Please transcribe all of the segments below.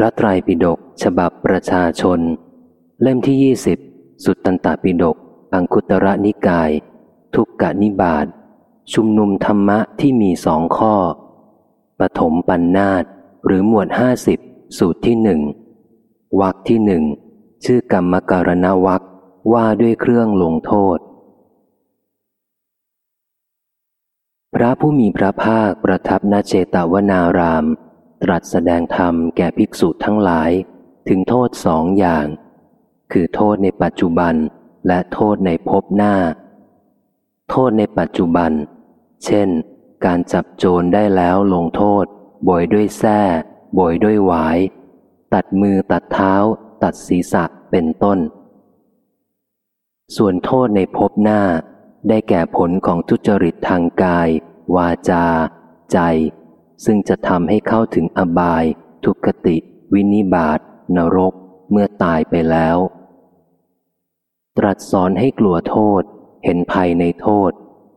ระไตรปิฎกฉบับประชาชน เล่มที่ยี่สิบสุตตันตปิฎกอังคุตระนิกาย ทุกกะนิบาตชุมนุมธรรมะที่มีสองข้อ ปฐมปัญนนาตหรือหมวดห้าสิบสูตรที่หนึ่งวักที่หนึ่งชื่อกรรมการณวักว่าด้วยเครื่องลงโทษ พระผู้มีพระภาคประทับนาเจตวนาราม ตรัสแสดงธรรมแก่ภิกษุทั้งหลาย ถึงโทษสองอย่าง คือโทษในปัจจุบันและโทษในภพหน้า โทษในปัจจุบัน เช่น การจับโจรได้แล้วลงโทษ บ่อยด้วยแส้บ่อยด้วยหวาย ตัดมือตัดเท้า ตัดศีรษะเป็นต้น ส่วนโทษในภพหน้า ได้แก่ผลของทุจริตทางกาย วาจา ใจ ซึ่งจะทำให้เข้าถึงอบาย ทุกติ วินิบาตนรก เมื่อตายไปแล้ว ตรัสสอนให้กลัวโทษ เห็นภัยในโทษ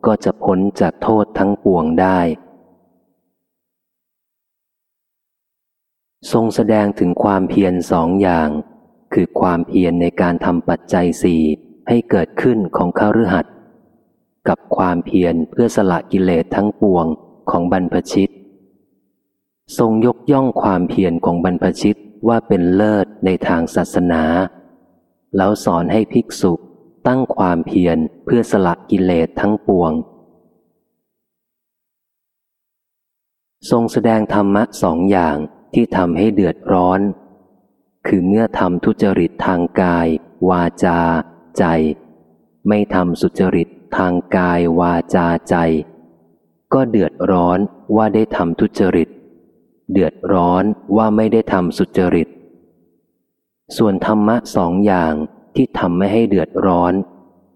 ก็จะพ้นจากโทษทั้งปวงได้ ทรงแสดงถึงความเพียรสองอย่าง คือความเพียรในการทำปัจจัยสี่ให้เกิดขึ้นของข้ารือหัดกับความเพียรเพื่อสละกิเลสทั้งปวงของบรรพชิต ทรงยกย่องความเพียรของบรรพชิตว่าเป็นเลิศในทางศาสนา แล้วสอนให้ภิกษุตั้งความเพียรเพื่อสละกิเลสทั้งปวง ทรงแสดงธรรมะสองอย่างที่ทำให้เดือดร้อน คือเมื่อทำทุจริตทางกาย วาจา ใจ ไม่ทำสุจริตทางกายวาจาใจ ก็เดือดร้อนว่าได้ทำทุจริต เดือดร้อนว่าไม่ได้ทำสุจริต ส่วนธรรมะสองอย่างที่ทำไม่ให้เดือดร้อน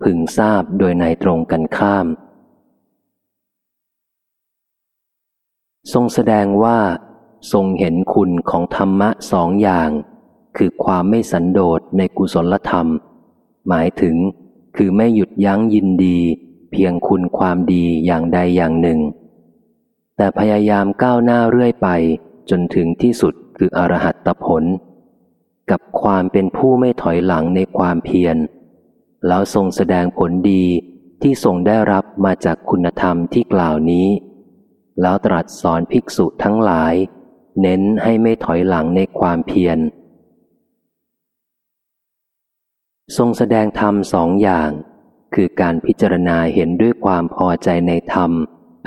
พึงทราบโดยในตรงกันข้าม ทรงแสดงว่า ทรงเห็นคุณของธรรมะสองอย่าง คือความไม่สันโดษในกุศลธรรม หมายถึงคือไม่หยุดยั้งยินดี เพียงคุณความดีอย่างใดอย่างหนึ่ง แต่พยายามก้าวหน้าเรื่อยไป จนถึงที่สุดคืออรหัตผล กับความเป็นผู้ไม่ถอยหลังในความเพียร แล้วทรงแสดงผลดีที่ทรงได้รับมาจากคุณธรรมที่กล่าวนี้ แล้วตรัสสอนภิกษุทั้งหลาย เน้นให้ไม่ถอยหลังในความเพียร ทรงแสดงธรรมสองอย่าง คือการพิจารณาเห็นด้วยความพอใจในธรรม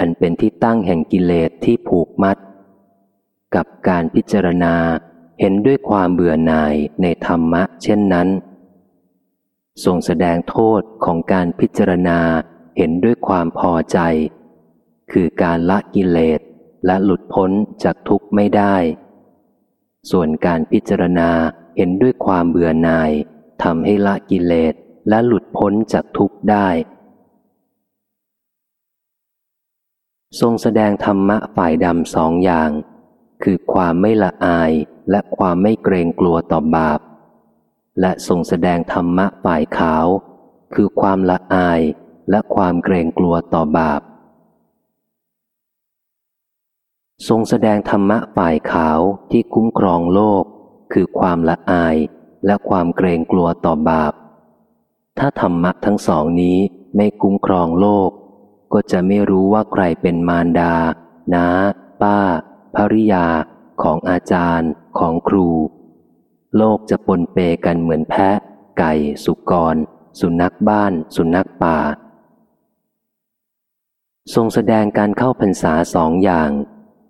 อันเป็นที่ตั้งแห่งกิเลสที่ผูกมัด กับการพิจารณาเห็นด้วยความเบื่อหน่ายในธรรมะ เช่นนั้นทรงแสดงโทษของการพิจารณาเห็นด้วยความพอใจ คือการละกิเลสและหลุดพ้นจากทุกข์ไม่ได้ ส่วนการพิจารณาเห็นด้วยความเบื่อหน่ายทำให้ละกิเลสและหลุดพ้นจากทุกข์ได้ ทรงแสดงธรรมะฝ่ายดำสองอย่าง คือความไม่ละอายและความไม่เกรงกลัวต่อบาป และทรงแสดงธรรมะฝ่ายขาว คือความละอายและความเกรงกลัวต่อบาป ทรงแสดงธรรมะฝ่ายขาวที่คุ้มครองโลก คือความละอายและความเกรงกลัวต่อบาป ถ้าธรรมะทั้งสองนี้ไม่คุ้มครองโลก ก็จะไม่รู้ว่าใครเป็นมารดา น้า ป้า ภริยา ของอาจารย์ ของครู โลกจะปนเปกันเหมือนแพะ ไก่ สุกร สุนัขบ้าน สุนัขป่า ทรงแสดงการเข้าพรรษาสองอย่าง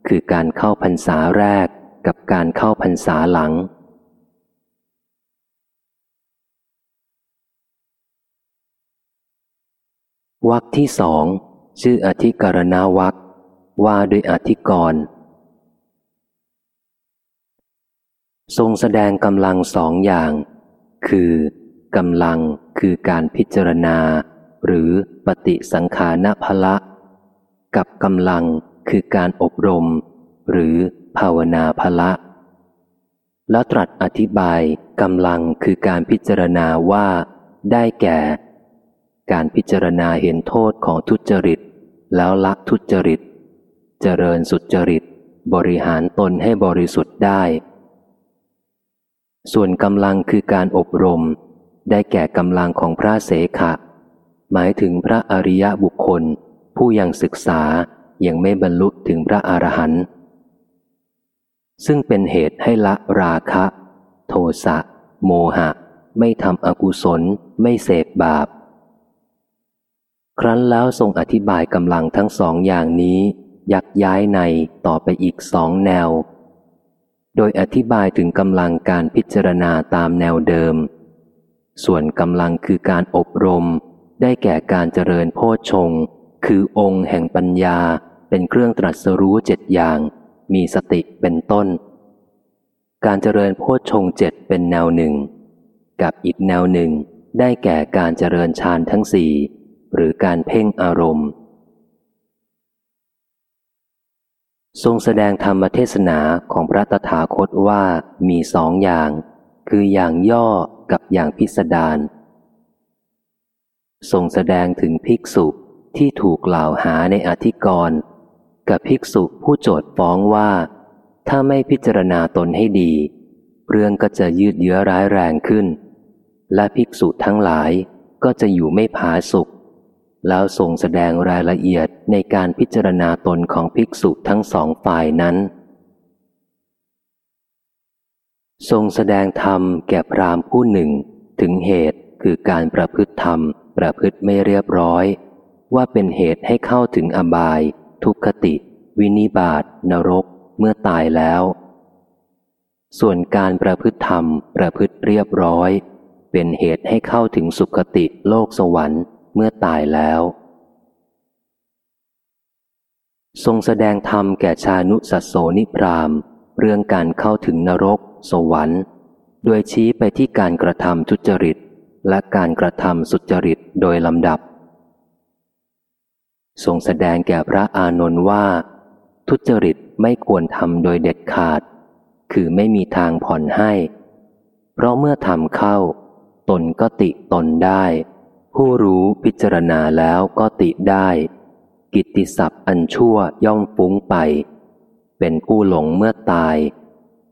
คือการเข้าพรรษาแรกกับการเข้าพรรษาหลังวักที่สอง ชื่ออธิกรณาวักว่าด้วยอธิกร ทรงแสดงกำลังสองอย่าง คือกำลังคือการพิจารณา หรือปฏิสังขารพละ กับกำลังคือการอบรม หรือภาวนาพละ แล้วตรัสอธิบายกำลังคือการพิจารณาว่า ได้แก่ การพิจารณาเห็นโทษของทุจริต แล้วละทุจริต เจริญสุจริต บริหารตนให้บริสุทธิ์ได้ ส่วนกำลังคือการอบรม ได้แก่กำลังของพระเสขะ หมายถึงพระอริยบุคคล ผู้ยังศึกษายังไม่บรรลุถึงพระอรหันต์ซึ่งเป็นเหตุให้ละราคะ โทสะ โมหะ ไม่ทำอกุศล ไม่เสพบาป ครั้นแล้วทรงอธิบายกำลังทั้งสองอย่างนี้ ยักย้ายในต่อไปอีกสองแนว โดยอธิบายถึงกำลังการพิจารณาตามแนวเดิม ส่วนกำลังคือการอบรม ได้แก่การเจริญโพชฌงคือองค์แห่งปัญญาเป็นเครื่องตรัสรู้เจ็ดอย่าง มีสติเป็นต้น การเจริญโพชฌงเจ็ดเป็นแนวหนึ่ง กับอีกแนวหนึ่ง ได้แก่การเจริญฌานทั้งสี่ หรือการเพ่งอารมณ์ ทรงแสดงธรรมเทศนาของพระตถาคตว่ามีสองอย่าง คืออย่างย่อกับอย่างพิสดารทรงแสดงถึงภิกษุที่ถูกกล่าวหาในอธิกรณ์กับภิกษุผู้โจทฟ้องว่า ถ้าไม่พิจารณาตนให้ดี เรื่องก็จะยืดเยื้อร้ายแรงขึ้น และภิกษุทั้งหลายก็จะอยู่ไม่ผาสุข แล้วทรงแสดงรายละเอียดในการพิจารณาตนของภิกษุทั้งสองฝ่ายนั้น ทรงแสดงธรรมแก่พรามผู้หนึ่ง ถึงเหตุคือการประพฤติธรรม ประพฤติไม่เรียบร้อย ว่าเป็นเหตุให้เข้าถึงอบาย ทุกขติ วินิบาตนรก เมื่อตายแล้ว ส่วนการประพฤติธรรม ประพฤติเรียบร้อย เป็นเหตุให้เข้าถึงสุคติโลกสวรรค์ เมื่อตายแล้ว ทรงแสดงธรรมแก่ชานุสัสโสนิพรามเรื่องการเข้าถึงนรก สวรรค์โดยชี้ไปที่การกระทำทุจริต และการกระทำสุจริตโดยลำดับ ทรงแสดงแก่พระอานนท์ว่า ทุจริตไม่ควรทำโดยเด็ดขาด คือไม่มีทางผ่อนให้ เพราะเมื่อทำเข้า ตนก็ติตนได้ ผู้รู้พิจารณาแล้วก็ติได้ กิตติศัพท์อันชั่วย่อมฟุ้งไป เป็นผู้หลงเมื่อตาย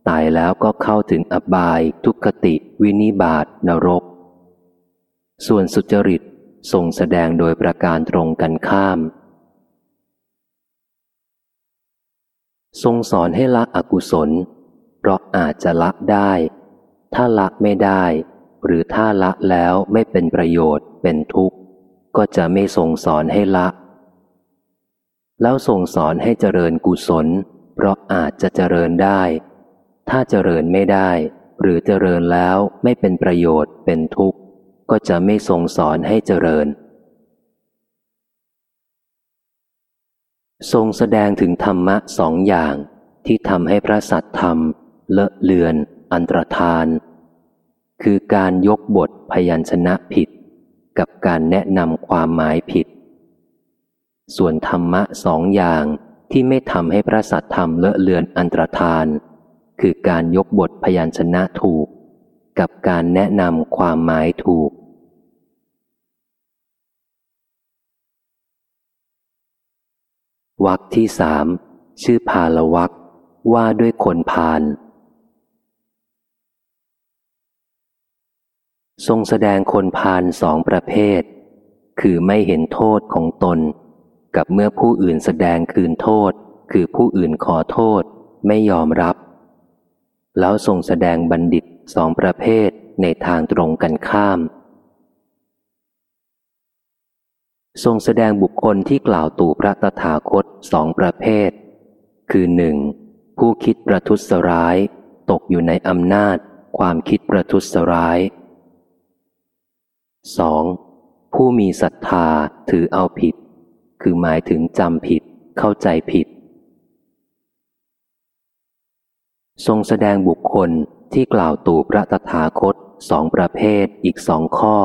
ตายแล้วก็เข้าถึงอบายทุกติวินิบาตนรก ส่วนสุจริตทรงแสดงโดยประการตรงกันข้าม ทรงสอนให้ละอกุศล เพราะอาจจะละได้ ถ้าละไม่ได้ หรือถ้าละแล้วไม่เป็นประโยชน์เป็นทุกข์ ก็จะไม่ทรงสอนให้ละ แล้วทรงสอนให้เจริญกุศล เพราะอาจจะเจริญได้ ถ้าเจริญไม่ได้ หรือเจริญแล้วไม่เป็นประโยชน์เป็นทุกข์ ก็จะไม่ทรงสอนให้เจริญ ทรงแสดงถึงธรรมะสองอย่างที่ทำให้พระสัตธรรม เลอะเลือน อันตรธาน คือการยกบทพยัญชนะผิด กับการแนะนำความหมายผิด ส่วนธรรมะสองอย่างที่ไม่ทำให้พระสัตธรรมเลอะเลือนอันตรธาน คือการยกบทพยัญชนะถูก กับการแนะนำความหมายถูก วักที่สามชื่อพาลวักว่าด้วยคนพาล ทรงแสดงคนพาลสองประเภท คือไม่เห็นโทษของตน กับเมื่อผู้อื่นแสดงคืนโทษ คือผู้อื่นขอโทษ ไม่ยอมรับ แล้วทรงแสดงบัณฑิตสองประเภทในทางตรงกันข้าม ทรงแสดงบุคคลที่กล่าวตู่พระตถาคตสองประเภท คือหนึ่งผู้คิดประทุษร้าย ตกอยู่ในอำนาจ ความคิดประทุษร้าย 2. ผู้มีศรัทธาถือเอาผิด คือหมายถึงจำผิด เข้าใจผิด ทรงแสดงบุคคลที่กล่าวตู่พระตถาคตสองประเภทอีกสองข้อ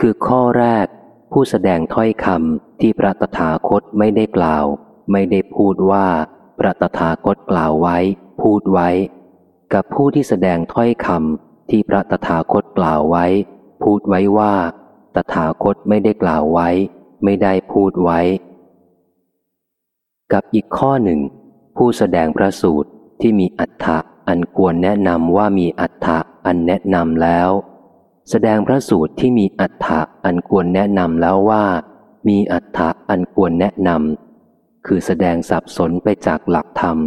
คือข้อแรก ผู้แสดงถ้อยคำที่พระตถาคตไม่ได้กล่าว ไม่ได้พูดว่า พระตถาคตกล่าวไว้ พูดไว้ กับผู้ที่แสดงถ้อยคำที่พระตถาคตกล่าวไว้ พูดไว้ว่า ตถาคตไม่ได้กล่าวไว้ ไม่ได้พูดไว้ กับอีกข้อหนึ่ง ผู้แสดงพระสูตรที่มีอัฏฐะอันควรแนะนำว่ามีอัฏฐะอันแนะนำแล้ว แสดงพระสูตรที่มีอัฏฐะอันควรแนะนำแล้วว่า มีอัฏฐะอันควรแนะนำคือแสดงสับสนไปจากหลักธรรม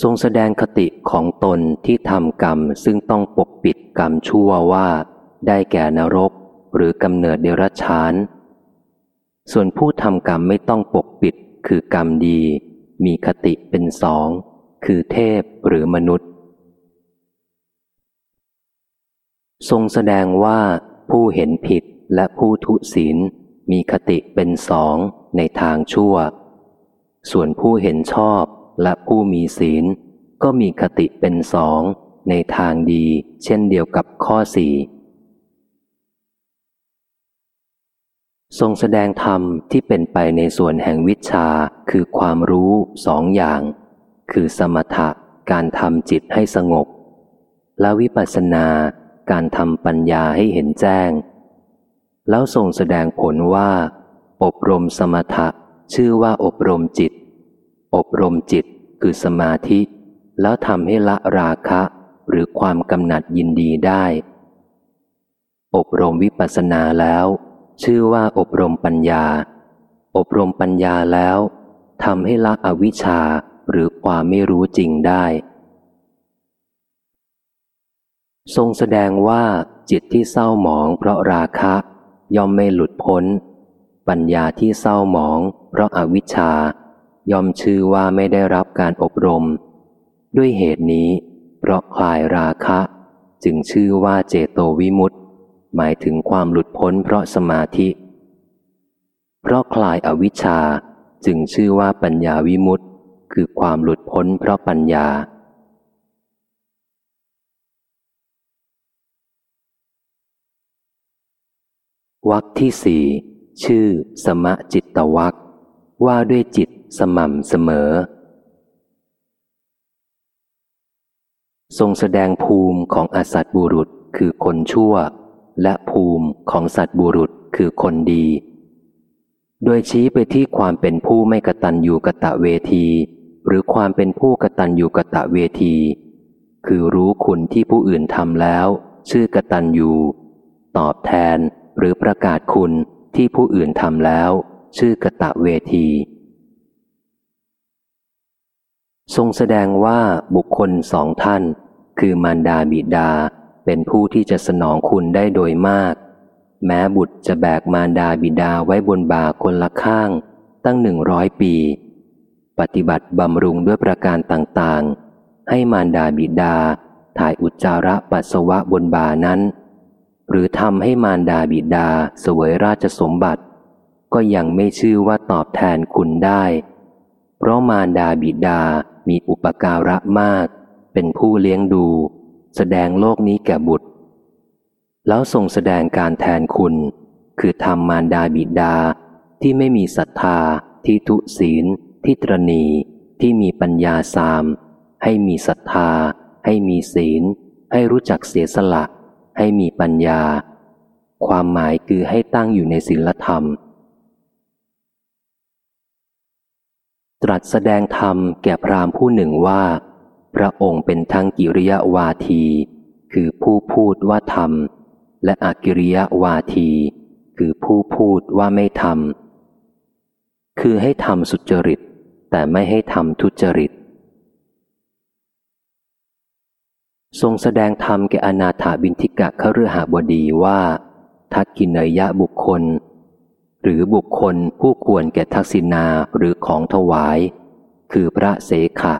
ทรงแสดงคติของตนที่ทำกรรมซึ่งต้องปกปิดกรรมชั่วว่า ได้แก่นรกหรือกำเนิดเดรัจฉาน ส่วนผู้ทำกรรมไม่ต้องปกปิดคือกรรมดี มีคติเป็นสอง คือเทพหรือมนุษย์ ทรงแสดงว่าผู้เห็นผิดและผู้ทุศีลมีคติเป็นสองในทางชั่ว ส่วนผู้เห็นชอบ และผู้มีศีล ก็มีคติเป็นสอง ในทางดีเช่นเดียวกับข้อสี่ทรงแสดงธรรมที่เป็นไปในส่วนแห่งวิชาคือความรู้สองอย่าง คือสมถะการทำจิตให้สงบ และวิปัสสนาการทำปัญญาให้เห็นแจ้ง แล้วทรงแสดงผลว่า อบรมสมถะชื่อว่าอบรมจิต อบรมจิตคือสมาธิ แล้วทำให้ละราคะหรือความกำหนัดยินดีได้ อบรมวิปัสสนาแล้ว ชื่อว่าอบรมปัญญา อบรมปัญญาแล้วทำให้ละอวิชชาหรือความไม่รู้จริงได้ ทรงแสดงว่าจิตที่เศร้าหมองเพราะราคะ ย่อมไม่หลุดพ้น ปัญญาที่เศร้าหมองเพราะอาวิชชา ย่อมชื่อว่าไม่ได้รับการอบรม ด้วยเหตุนี้ เพราะคลายราคะ จึงชื่อว่าเจโตวิมุตตหมายถึงความหลุดพ้นเพราะสมาธิ เพราะคลายอวิชชาจึงชื่อว่าปัญญาวิมุตต์คือความหลุดพ้นเพราะปัญญา วักที่สี่ชื่อ สมะจิตตวัก ว่าด้วยจิตสม่ำเสมอ ทรงแสดงภูมิของอสัตบุรุษคือคนชั่ว และภูมิของสัตบุรุษคือคนดี โดยชี้ไปที่ความเป็นผู้ไม่กตัญญูกะตะเวที หรือความเป็นผู้กตัญญูกะตะเวที คือรู้คุณที่ผู้อื่นทำแล้ว ชื่อกตัญญูตอบแทนหรือประกาศคุณที่ผู้อื่นทำแล้ว ชื่อกะตะเวที ทรงแสดงว่าบุคคลสองท่าน คือมารดาบิดาเป็นผู้ที่จะสนองคุณได้โดยมาก แม้บุตรจะแบกมารดาบิดาไว้บนบ่าคนละข้าง ตั้งหนึ่งร้อยปี ปฏิบัติบำรุงด้วยประการต่างๆ ให้มารดาบิดาถ่ายอุจจาระปัสสาวะบนบ่านั้น หรือทำให้มารดาบิดาสวยราชสมบัติ ก็ยังไม่ชื่อว่าตอบแทนคุณได้ เพราะมารดาบิดามีอุปการะมาก เป็นผู้เลี้ยงดู แสดงโลกนี้แก่บุตร แล้วทรงแสดงการแทนคุณ คือทำมารดาบิดาที่ไม่มีศรัทธา ที่ทุศีล ที่ตรณีที่มีปัญญาสาม ให้มีศรัทธา ให้มีศีล ให้รู้จักเสียสละ ให้มีปัญญา ความหมายคือให้ตั้งอยู่ในศีลธรรม ตรัสแสดงธรรมแก่พรามผู้หนึ่งว่า พระองค์เป็นทั้งกิริยวาที คือผู้พูดว่าทำและอากิริยวาที คือผู้พูดว่าไม่ทำคือให้ทำสุจริต แต่ไม่ให้ทำทุจริต ทรงแสดงธรรมแก่อนาถาบินทิกะขรือหาบดีว่า ทักกินยะบุคคล หรือบุคคลผู้ควรแก่ทักษิณาหรือของถวาย คือพระเสขะ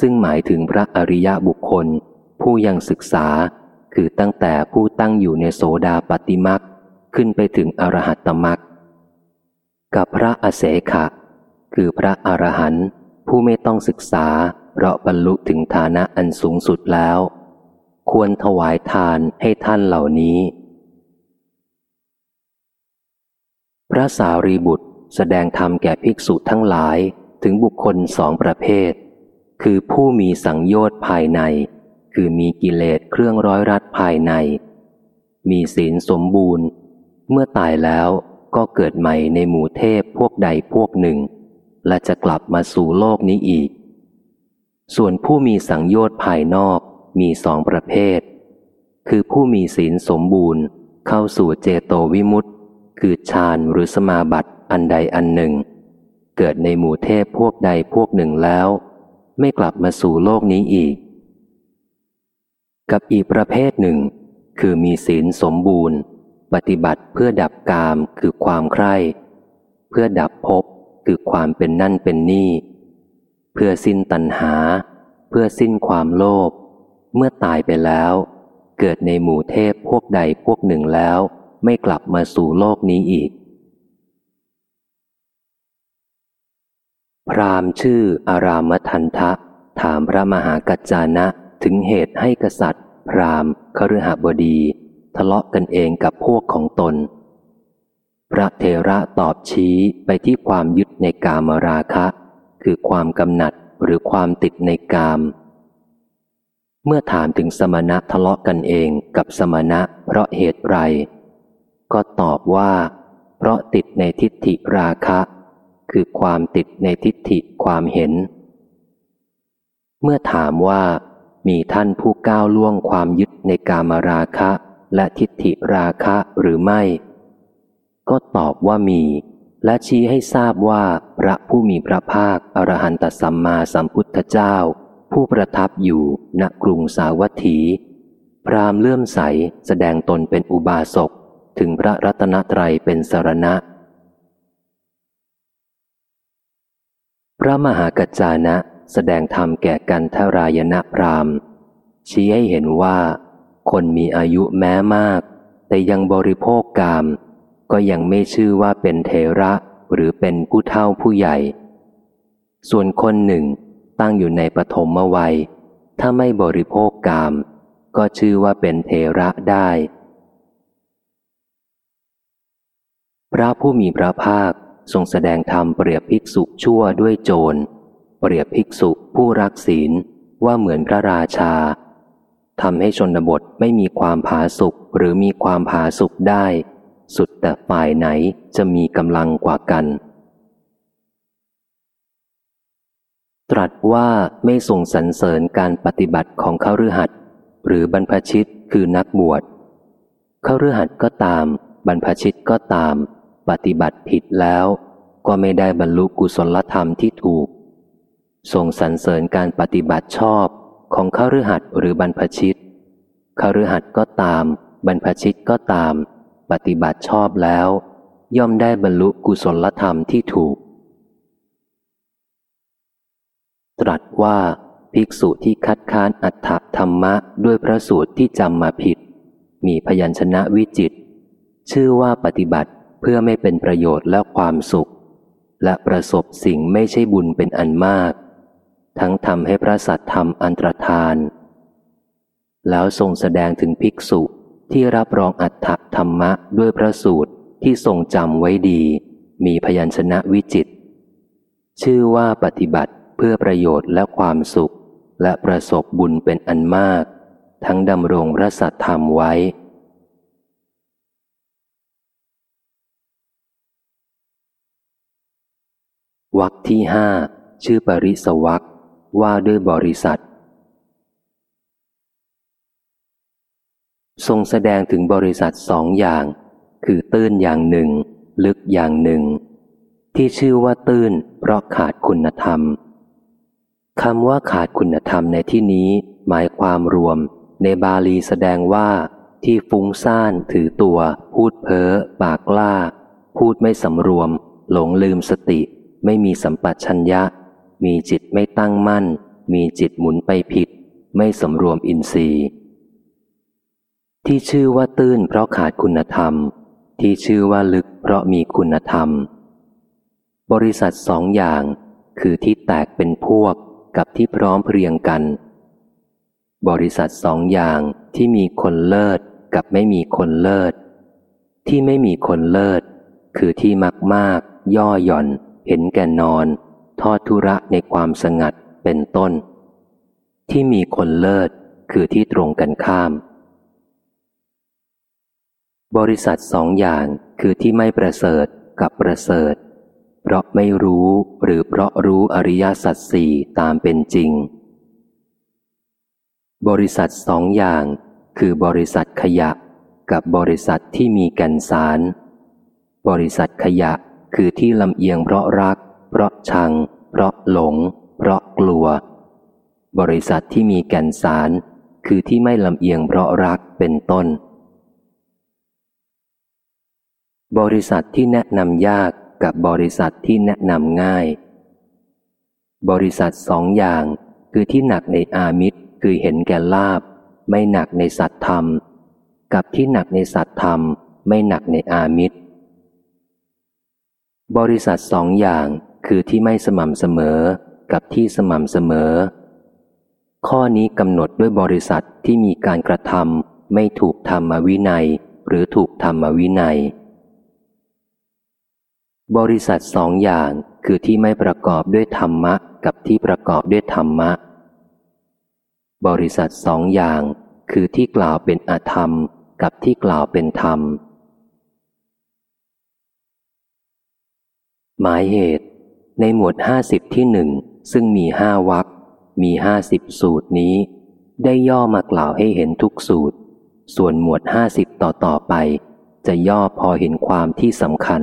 ซึ่งหมายถึงพระอริยบุคคล ผู้ยังศึกษา คือตั้งแต่ผู้ตั้งอยู่ในโสดาปติมักขึ้นไปถึงอรหัตตมักกับพระอเสขะ คือพระอรหันต์ผู้ไม่ต้องศึกษา เพราะบรรลุถึงฐานะอันสูงสุดแล้ว ควรถวายทานให้ท่านเหล่านี้ พระสารีบุตรแสดงธรรมแก่ภิกษุทั้งหลายถึงบุคคลสองประเภท คือผู้มีสังโยชน์ภายใน คือมีกิเลสเครื่องร้อยรัดภายใน มีศีลสมบูรณ์ เมื่อตายแล้วก็เกิดใหม่ในหมู่เทพพวกใดพวกหนึ่ง และจะกลับมาสู่โลกนี้อีก ส่วนผู้มีสังโยชน์ภายนอกมีสองประเภท คือผู้มีศีลสมบูรณ์ เข้าสู่เจโตวิมุตต คือฌานหรือสมาบัติอันใดอันหนึ่ง เกิดในหมู่เทพพวกใดพวกหนึ่งแล้ว ไม่กลับมาสู่โลกนี้อีก กับอีกประเภทหนึ่ง คือมีศีลสมบูรณ์ ปฏิบัติเพื่อดับกามคือความใคร่เพื่อดับภพคือความเป็นนั่นเป็นนี่ เพื่อสิ้นตัณหา เพื่อสิ้นความโลภเมื่อตายไปแล้ว เกิดในหมู่เทพพวกใดพวกหนึ่งแล้ว ไม่กลับมาสู่โลกนี้อีก พรามชื่ออารามทันทะ ถามพระมหากัจจานะถึงเหตุให้กษัตริย์ พรามคฤหบดี ทะเลาะกันเองกับพวกของตน พระเทระตอบชี้ไปที่ความยึดในกามราคะ คือความกำหนัดหรือความติดในกาม เมื่อถามถึงสมณะทะเลาะกันเองกับสมณะเพราะเหตุไร ก็ตอบว่า เพราะติดในทิฏฐิราคะ คือความติดในทิฏฐิความเห็น เมื่อถามว่า มีท่านผู้ก้าวล่วงความยึดในกามราคะและทิฏฐิราคะหรือไม่ ก็ตอบว่ามี และชี้ให้ทราบว่าพระผู้มีพระภาคอรหันตสัมมาสัมพุทธเจ้า ผู้ประทับอยู่ณกรุงสาวัตถี พรามเลื่อมใสแสดงตนเป็นอุบาสก ถึงพระรัตนตรัยเป็นสารณะ พระมหากัจจานะแสดงธรรมแก่กันทรายณพรามชี้ให้เห็นว่า คนมีอายุแม้มาก แต่ยังบริโภคกาม ก็ยังไม่ชื่อว่าเป็นเทระหรือเป็นผู้เฒ่าผู้ใหญ่ ส่วนคนหนึ่งตั้งอยู่ในปฐมวัย ถ้าไม่บริโภคกาม ก็ชื่อว่าเป็นเทระได้ พระผู้มีพระภาคทรงแสดงธรรมเปรียบภิกษุชั่วด้วยโจร เปรียบภิกษุผู้รักศีลว่าเหมือนพระราชาทำให้ชนบทไม่มีความผาสุกหรือมีความผาสุกได้ สุดแต่ฝ่ายไหนจะมีกำลังกว่ากัน ตรัสว่าไม่ส่งสรรเสริญการปฏิบัติของเขาฤหัสหรือบรรพชิตคือนักบวชเขาฤหัสก็ตาม บรรพชิตก็ตาม ปฏิบัติผิดแล้วก็ไม่ได้บรรลุกุศลธรรมที่ถูกส่งสรรเสริญการปฏิบัติชอบของข้ารือหัดหรือบรรพชิตข้ารือหัดก็ตาม บรรพชิตก็ตาม ปฏิบัติชอบแล้ว ย่อมได้บรรลุกุศลธรรมที่ถูก ตรัสว่าภิกษุที่คัดค้านอัตถธรรมะด้วยพระสูตรที่จำมาผิด มีพยัญชนะวิจิต ชื่อว่าปฏิบัติ เพื่อไม่เป็นประโยชน์และความสุข และประสบสิ่งไม่ใช่บุญเป็นอันมาก ทั้งทำให้พระสัตธรรมอันตรธาน แล้วทรงแสดงถึงภิกษุที่รับรองอัตถธรรมะด้วยพระสูตรที่ทรงจำไว้ดี มีพยัญชนะวิจิต ชื่อว่าปฏิบัติเพื่อประโยชน์และความสุข และประสบบุญเป็นอันมาก ทั้งดำรงพระสัตธรรมไว้ วักที่ห้าชื่อปริสวักว่าด้วยบริษัท ทรงแสดงถึงบริษัทสองอย่าง คือตื้นอย่างหนึ่ง ลึกอย่างหนึ่ง ที่ชื่อว่าตื้น เพราะขาดคุณธรรมคำว่าขาดคุณธรรมในที่นี้หมายความรวม ในบาลีแสดงว่า ที่ฟุ้งซ่านถือตัว พูดเพ้อ ปากกล้า พูดไม่สำรวม หลงลืมสติ ไม่มีสัมปชัญญะ มีจิตไม่ตั้งมั่น มีจิตหมุนไปผิด ไม่สำรวมอินทรีย์ ที่ชื่อว่าตื้นเพราะขาดคุณธรรม ที่ชื่อว่าลึกเพราะมีคุณธรรม บริษัทสองอย่าง คือที่แตกเป็นพวกกับที่พร้อมเพรียงกัน บริษัทสองอย่างที่มีคนเลิศกับไม่มีคนเลิศ ที่ไม่มีคนเลิศ คือที่มักมากย่อหย่อน เห็นแก่นอน ทอดทุระในความสงัดเป็นต้น ที่มีคนเลิศคือที่ตรงกันข้าม บริษัทสองอย่างคือที่ไม่ประเสริฐกับประเสริฐ เพราะไม่รู้หรือเพราะรู้อริยสัจสี่ตามเป็นจริง บริษัทสองอย่างคือบริษัทขยะกับบริษัทที่มีแกันสาร บริษัทขยะ คือที่ลำเอียงเพราะรัก เพราะชัง เพราะหลง เพราะกลัว บริษัทที่มีแก่นสาร คือที่ไม่ลำเอียงเพราะรักเป็นต้น บริษัทที่แนะนำยากกับบริษัทที่แนะนำง่าย บริษัทสองอย่างคือที่หนักในอามิตรคือเห็นแก่ลาบ ไม่หนักในสัตธรรม กับที่หนักในสัตธรรม ไม่หนักในอามิตร บริษัทสองอย่างคือที่ไม่สม่ำเสมอกับที่สม่ำเสมอ ข้อนี้กำหนดด้วยบริษัทที่มีการกระทำไม่ถูกธรรมวินัย หรือถูกธรรมวินัย บริษัทสองอย่างคือที่ไม่ประกอบด้วยธรรมะ กับที่ประกอบด้วยธรรมะ บริษัทสองอย่างคือที่กล่าวเป็นอธรรม กับที่กล่าวเป็นธรรม หมายเหตุ ในหมวดห้าสิบที่หนึ่งซึ่งมีห้าวักมีห้าสิบสูตรนี้ ได้ย่อมากล่าวให้เห็นทุกสูตร ส่วนหมวดห้าสิบต่อต่อไป จะย่อพอเห็นความที่สำคัญ